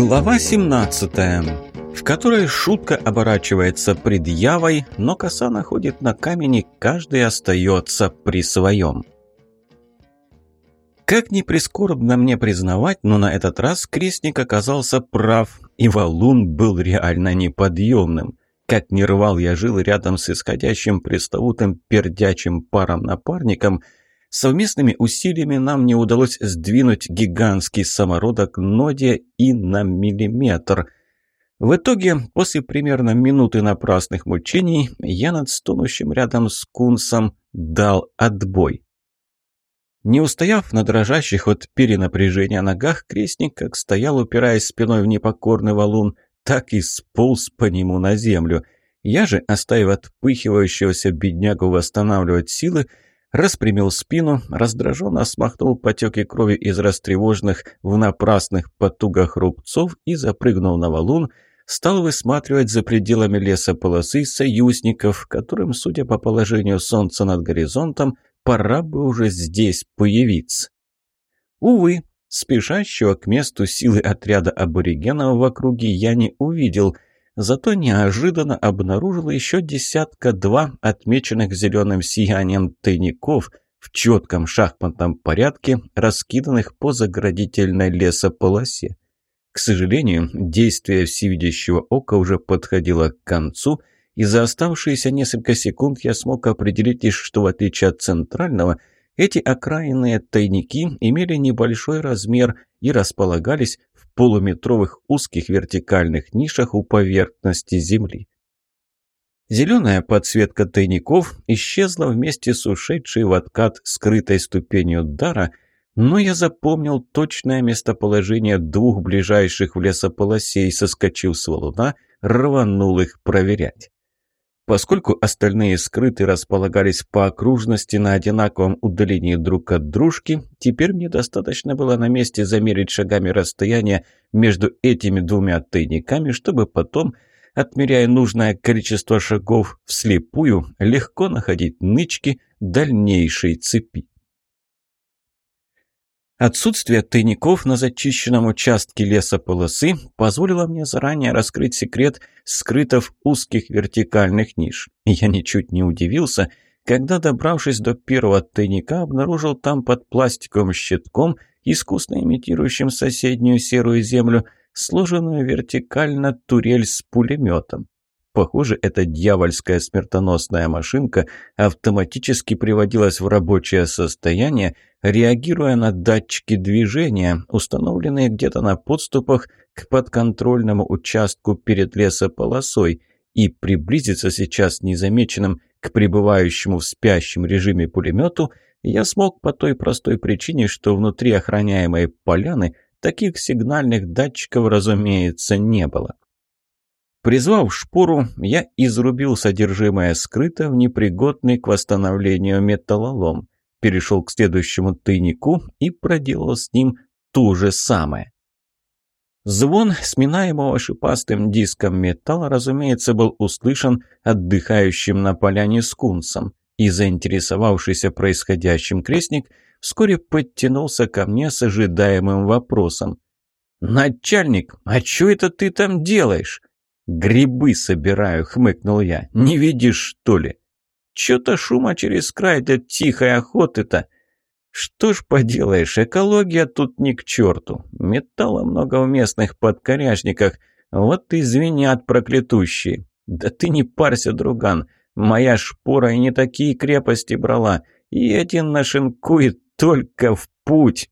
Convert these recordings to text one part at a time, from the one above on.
Глава 17, в которой шутка оборачивается предъявой, но коса находит на камени, каждый остается при своем. Как ни прискорбно мне признавать, но на этот раз крестник оказался прав, и валун был реально неподъемным. Как не рвал я жил рядом с исходящим пресловутым пердячим паром-напарником – Совместными усилиями нам не удалось сдвинуть гигантский самородок Нодия и на миллиметр. В итоге, после примерно минуты напрасных мучений, я над стонущим рядом с кунсом дал отбой. Не устояв на дрожащих от перенапряжения ногах, крестник как стоял, упираясь спиной в непокорный валун, так и сполз по нему на землю. Я же, оставив отпыхивающегося беднягу восстанавливать силы, распрямил спину, раздраженно смахнул потеки крови из растревоженных в напрасных потугах рубцов и запрыгнул на валун, стал высматривать за пределами леса полосы союзников, которым, судя по положению солнца над горизонтом, пора бы уже здесь появиться. Увы, спешащего к месту силы отряда аборигенов в округе я не увидел – Зато неожиданно обнаружил еще десятка-два отмеченных зеленым сиянием тайников в четком шахматном порядке, раскиданных по заградительной лесополосе. К сожалению, действие всевидящего ока уже подходило к концу, и за оставшиеся несколько секунд я смог определить лишь, что в отличие от центрального, эти окраинные тайники имели небольшой размер и располагались полуметровых узких вертикальных нишах у поверхности земли. Зеленая подсветка тайников исчезла вместе с ушедшей в откат скрытой ступенью дара, но я запомнил точное местоположение двух ближайших в лесополосе и, соскочив с валуна, рванул их проверять. Поскольку остальные скрыты располагались по окружности на одинаковом удалении друг от дружки, теперь мне достаточно было на месте замерить шагами расстояние между этими двумя тайниками, чтобы потом, отмеряя нужное количество шагов вслепую, легко находить нычки дальнейшей цепи. Отсутствие тайников на зачищенном участке лесополосы позволило мне заранее раскрыть секрет скрытов узких вертикальных ниш. Я ничуть не удивился, когда, добравшись до первого тайника, обнаружил там под пластиковым щитком, искусно имитирующим соседнюю серую землю, сложенную вертикально турель с пулеметом. Похоже, эта дьявольская смертоносная машинка автоматически приводилась в рабочее состояние, реагируя на датчики движения, установленные где-то на подступах к подконтрольному участку перед лесополосой, и приблизиться сейчас незамеченным к пребывающему в спящем режиме пулемету я смог по той простой причине, что внутри охраняемой поляны таких сигнальных датчиков, разумеется, не было. Призвав шпору, я изрубил содержимое скрыто в непригодный к восстановлению металлолом, перешел к следующему тайнику и проделал с ним то же самое. Звон, сминаемого шипастым диском металла, разумеется, был услышан отдыхающим на поляне скунсом, и заинтересовавшийся происходящим крестник вскоре подтянулся ко мне с ожидаемым вопросом. «Начальник, а что это ты там делаешь?» «Грибы собираю», — хмыкнул я. «Не видишь, что ли?» «Чё-то шума через край для тихой охоты-то». «Что ж поделаешь, экология тут ни к черту. Металла много в местных подкоряжниках. Вот и звенят проклятущие. Да ты не парься, друган. Моя шпора и не такие крепости брала. И один нашинкует только в путь.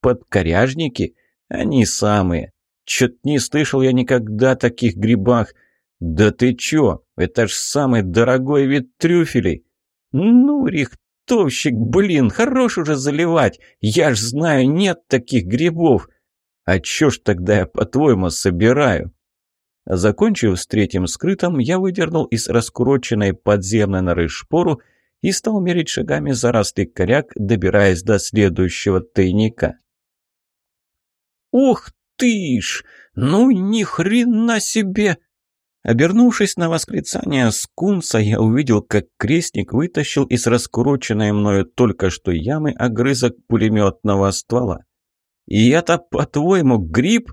Подкоряжники? Они самые. Чё-то не слышал я никогда о таких грибах. Да ты чё? Это ж самый дорогой вид трюфелей. Ну, рихтовщик, блин, хорош уже заливать. Я ж знаю, нет таких грибов. А чё ж тогда я, по-твоему, собираю? Закончив с третьим скрытым, я выдернул из раскуроченной подземной норы шпору и стал мерить шагами зарослый коряк, добираясь до следующего тайника. «Ух ты ж! Ну ни хрена себе!» Обернувшись на восклицание скунса, я увидел, как крестник вытащил из раскуроченной мною только что ямы огрызок пулеметного ствола. «И это, по-твоему, гриб?»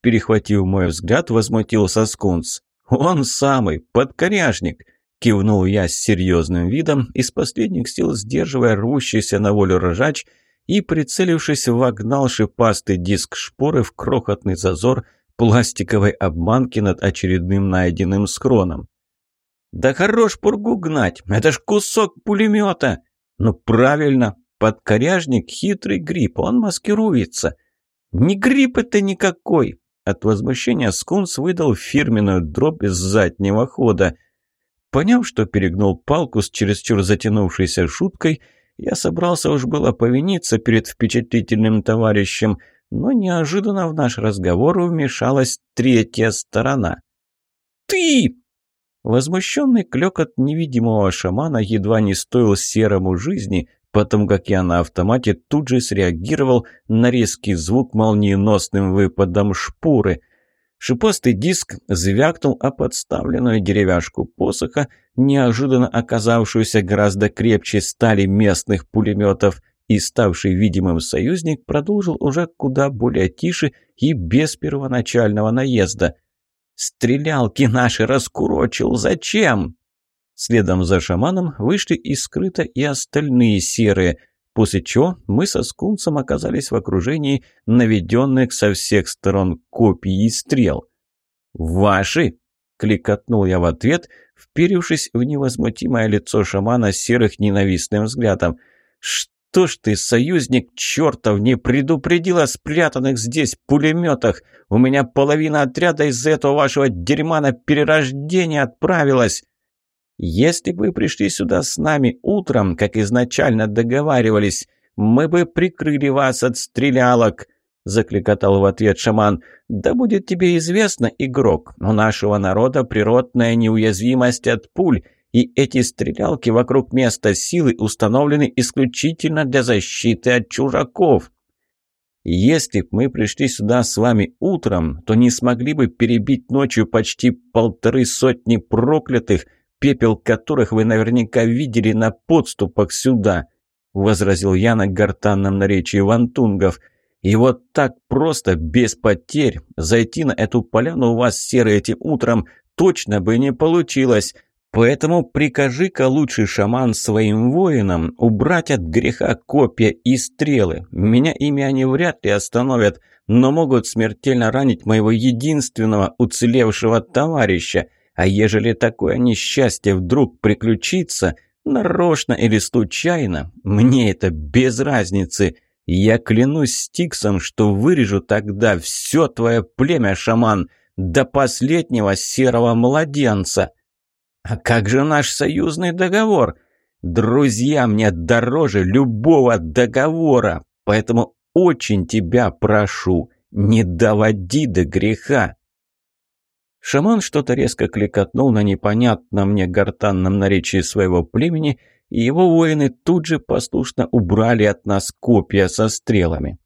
Перехватив мой взгляд, возмутился Скунс. «Он самый, подкоряжник!» Кивнул я с серьезным видом, из последних сил сдерживая рвущийся на волю ржач и, прицелившись, вогнал шипастый диск шпоры в крохотный зазор пластиковой обманки над очередным найденным скроном. «Да хорош пургу гнать! Это ж кусок пулемета!» «Ну правильно! Подкоряжник — хитрый гриб, он маскируется!» «Не гриб это никакой!» От возмущения Скунс выдал фирменную дробь из заднего хода – Поняв, что перегнул палку с чересчур затянувшейся шуткой, я собрался уж было повиниться перед впечатлительным товарищем, но неожиданно в наш разговор вмешалась третья сторона. «Ты!» Возмущенный клёкот невидимого шамана едва не стоил серому жизни, потому как я на автомате тут же среагировал на резкий звук молниеносным выпадом шпуры – Шипастый диск звякнул о подставленную деревяшку посоха, неожиданно оказавшуюся гораздо крепче стали местных пулеметов, и ставший видимым союзник продолжил уже куда более тише и без первоначального наезда. «Стрелялки наши раскурочил! Зачем?» Следом за шаманом вышли и скрыто и остальные серые – После чего мы со скунсом оказались в окружении наведенных со всех сторон копий и стрел. «Ваши!» – кликотнул я в ответ, вперившись в невозмутимое лицо шамана серых ненавистным взглядом. «Что ж ты, союзник чертов, не предупредил о спрятанных здесь пулеметах? У меня половина отряда из-за этого вашего дерьма на перерождение отправилась!» Если бы пришли сюда с нами утром, как изначально договаривались, мы бы прикрыли вас от стрелялок», — закликотал в ответ шаман. «Да будет тебе известно, игрок, у нашего народа природная неуязвимость от пуль, и эти стрелялки вокруг места силы установлены исключительно для защиты от чужаков». Если б мы пришли сюда с вами утром, то не смогли бы перебить ночью почти полторы сотни проклятых, пепел которых вы наверняка видели на подступах сюда», — возразил я на гортанном наречии вантунгов. «И вот так просто, без потерь, зайти на эту поляну у вас серые этим утром точно бы не получилось». Поэтому прикажи-ка лучший шаман своим воинам убрать от греха копья и стрелы. Меня ими они вряд ли остановят, но могут смертельно ранить моего единственного уцелевшего товарища. А ежели такое несчастье вдруг приключится, нарочно или случайно, мне это без разницы. Я клянусь Стиксом, что вырежу тогда все твое племя, шаман, до последнего серого младенца. А как же наш союзный договор? Друзья мне дороже любого договора, поэтому очень тебя прошу, не доводи до греха. Шаман что-то резко кликотнул на непонятном мне гортанном наречии своего племени, и его воины тут же послушно убрали от нас копья со стрелами.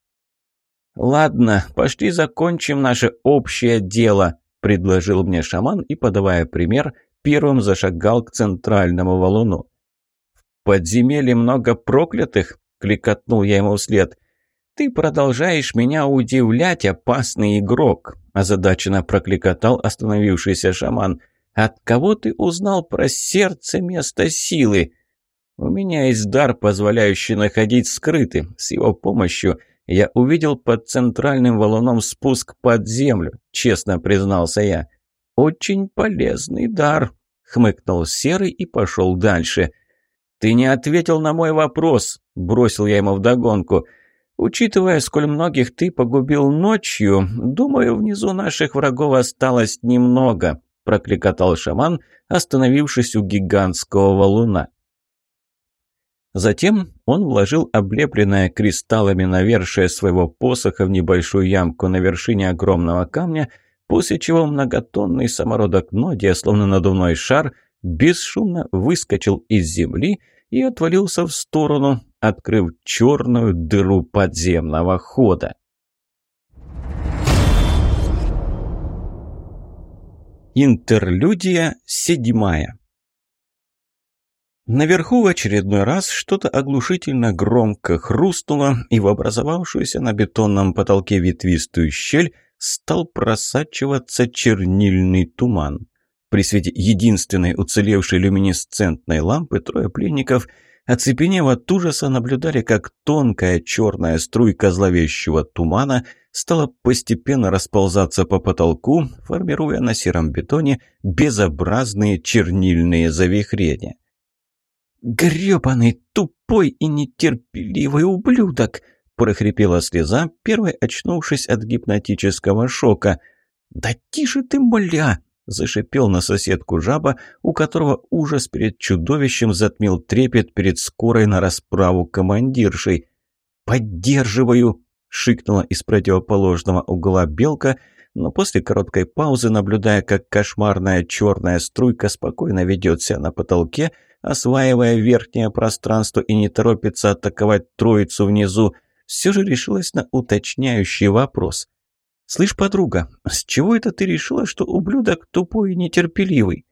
«Ладно, пошли закончим наше общее дело», – предложил мне шаман и, подавая пример, первым зашагал к центральному валуну. «В подземелье много проклятых?» – кликотнул я ему вслед. «Ты продолжаешь меня удивлять, опасный игрок», – озадаченно прокликотал остановившийся шаман. «От кого ты узнал про сердце место силы?» «У меня есть дар, позволяющий находить скрыты. С его помощью я увидел под центральным валуном спуск под землю», – честно признался я. «Очень полезный дар», – хмыкнул Серый и пошел дальше. «Ты не ответил на мой вопрос», – бросил я ему вдогонку. Учитывая, сколь многих ты погубил ночью, думаю, внизу наших врагов осталось немного», – прокликотал шаман, остановившись у гигантского валуна. Затем он вложил облепленное кристаллами навершие своего посоха в небольшую ямку на вершине огромного камня, после чего многотонный самородок Нодия, словно надувной шар, бесшумно выскочил из земли и отвалился в сторону, открыв черную дыру подземного хода. Интерлюдия седьмая Наверху в очередной раз что-то оглушительно громко хрустнуло, и в образовавшуюся на бетонном потолке ветвистую щель стал просачиваться чернильный туман. При свете единственной уцелевшей люминесцентной лампы трое пленников, оцепенев от ужаса, наблюдали, как тонкая черная струйка зловещего тумана стала постепенно расползаться по потолку, формируя на сером бетоне безобразные чернильные завихрения. «Грёбаный, тупой и нетерпеливый ублюдок!» – прохрипела слеза, первой очнувшись от гипнотического шока. «Да тише ты, моля!» – зашипел на соседку жаба, у которого ужас перед чудовищем затмил трепет перед скорой на расправу командиршей. «Поддерживаю!» – шикнула из противоположного угла белка, но после короткой паузы, наблюдая, как кошмарная черная струйка спокойно ведет себя на потолке, осваивая верхнее пространство и не торопится атаковать троицу внизу, все же решилась на уточняющий вопрос. «Слышь, подруга, с чего это ты решила, что ублюдок тупой и нетерпеливый?»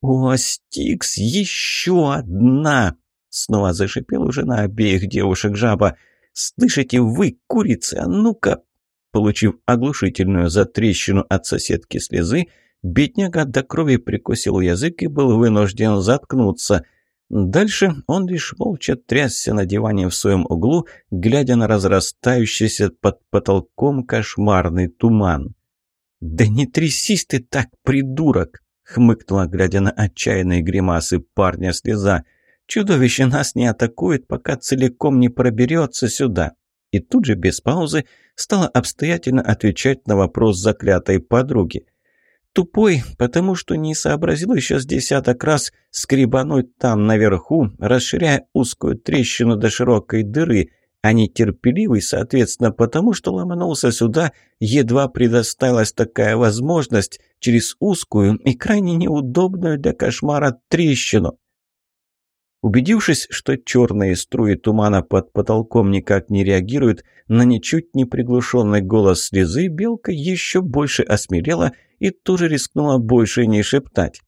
«О, Стикс, еще одна!» Снова зашипел уже на обеих девушек жаба. «Слышите вы, курицы, а ну-ка!» Получив оглушительную затрещину от соседки слезы, бедняга до крови прикусил язык и был вынужден заткнуться – Дальше он лишь молча трясся на диване в своем углу, глядя на разрастающийся под потолком кошмарный туман. «Да не трясись ты так, придурок!» — хмыкнула, глядя на отчаянные гримасы парня слеза. «Чудовище нас не атакует, пока целиком не проберется сюда». И тут же, без паузы, стала обстоятельно отвечать на вопрос заклятой подруги — Тупой, потому что не сообразил еще с десяток раз скребануть там наверху, расширяя узкую трещину до широкой дыры, а нетерпеливый, соответственно, потому что ломанулся сюда, едва предоставилась такая возможность через узкую и крайне неудобную для кошмара трещину. Убедившись, что черные струи тумана под потолком никак не реагируют на ничуть не приглушенный голос слезы, белка еще больше осмелела и тоже рискнула больше не шептать.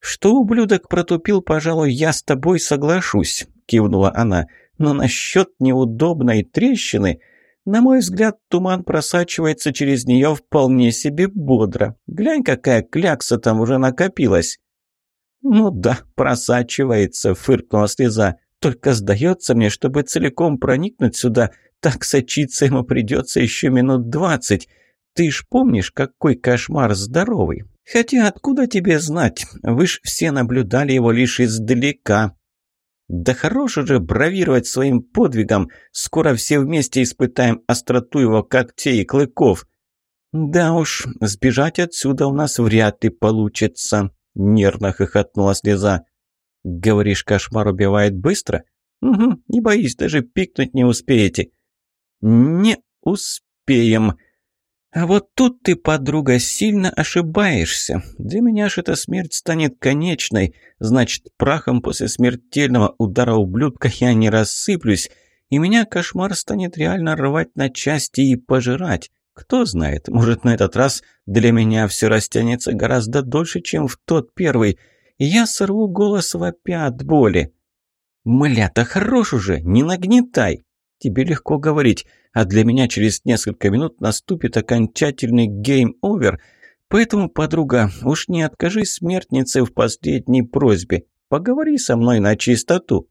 «Что ублюдок протупил, пожалуй, я с тобой соглашусь», — кивнула она. «Но насчет неудобной трещины...» На мой взгляд, туман просачивается через нее вполне себе бодро. Глянь, какая клякса там уже накопилась. «Ну да, просачивается», — фыркнула слеза. «Только сдается мне, чтобы целиком проникнуть сюда, так сочиться ему придется еще минут двадцать. Ты ж помнишь, какой кошмар здоровый? Хотя откуда тебе знать? Вы ж все наблюдали его лишь издалека. Да хорош же бравировать своим подвигом. Скоро все вместе испытаем остроту его когтей и клыков. Да уж, сбежать отсюда у нас вряд ли получится. Нервно хохотнула слеза. Говоришь, кошмар убивает быстро? Угу, не боись, даже пикнуть не успеете. Не успеем. А вот тут ты, подруга, сильно ошибаешься. Для меня ж эта смерть станет конечной. Значит, прахом после смертельного удара ублюдка я не рассыплюсь, и меня кошмар станет реально рвать на части и пожирать. Кто знает, может, на этот раз для меня все растянется гораздо дольше, чем в тот первый, и я сорву голос вопя от боли. «Мля, хорош уже, не нагнетай!» Тебе легко говорить, а для меня через несколько минут наступит окончательный game over. Поэтому, подруга, уж не откажи смертнице в последней просьбе. Поговори со мной начистоту.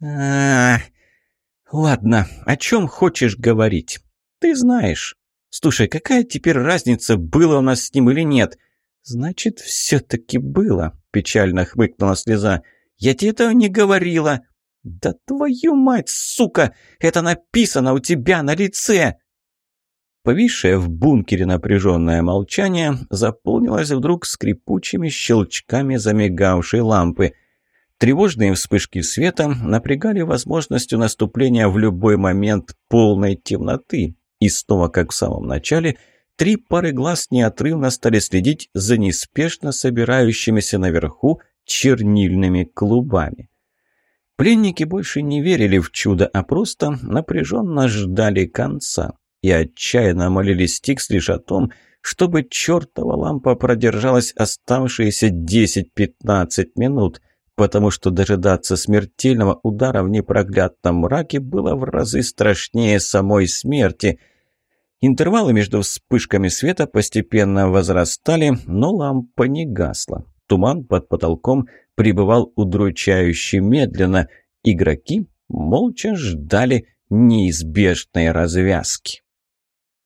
Ладно, о чем хочешь говорить? Ты знаешь. Слушай, какая теперь разница, было у нас с ним или нет? Значит, все-таки было, печально хмыкнула слеза. Я тебе этого не говорила. «Да твою мать, сука! Это написано у тебя на лице!» Повисшее в бункере напряженное молчание заполнилось вдруг скрипучими щелчками замигавшей лампы. Тревожные вспышки света напрягали возможностью наступления в любой момент полной темноты. И снова, как в самом начале, три пары глаз неотрывно стали следить за неспешно собирающимися наверху чернильными клубами. Пленники больше не верили в чудо, а просто напряженно ждали конца. И отчаянно молились Стикс лишь о том, чтобы чертова лампа продержалась оставшиеся 10-15 минут, потому что дожидаться смертельного удара в непроглядном мраке было в разы страшнее самой смерти. Интервалы между вспышками света постепенно возрастали, но лампа не гасла. Туман под потолком пребывал удручающе медленно. Игроки молча ждали неизбежной развязки.